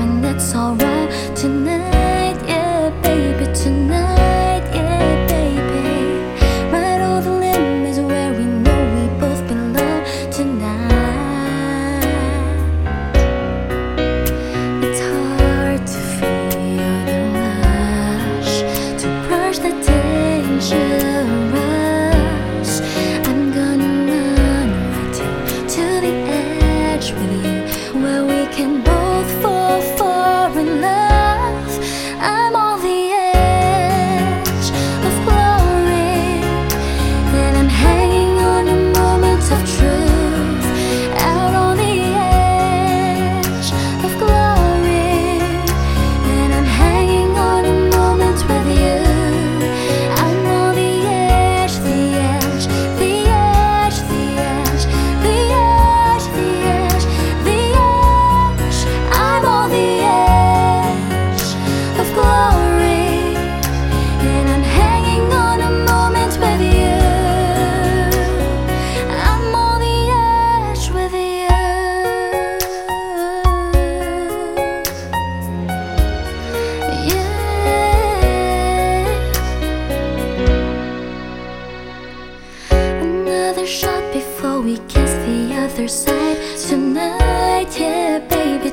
when it's alright tonight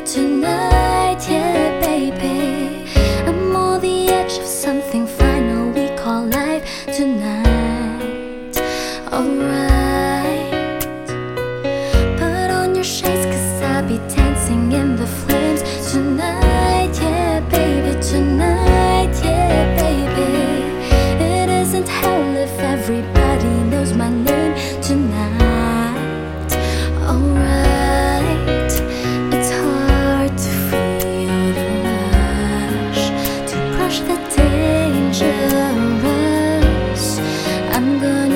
tonight, yeah, baby. I'm on the edge of something final we call life tonight. Alright, put on your shades, cause I'll be dancing in the I'm good.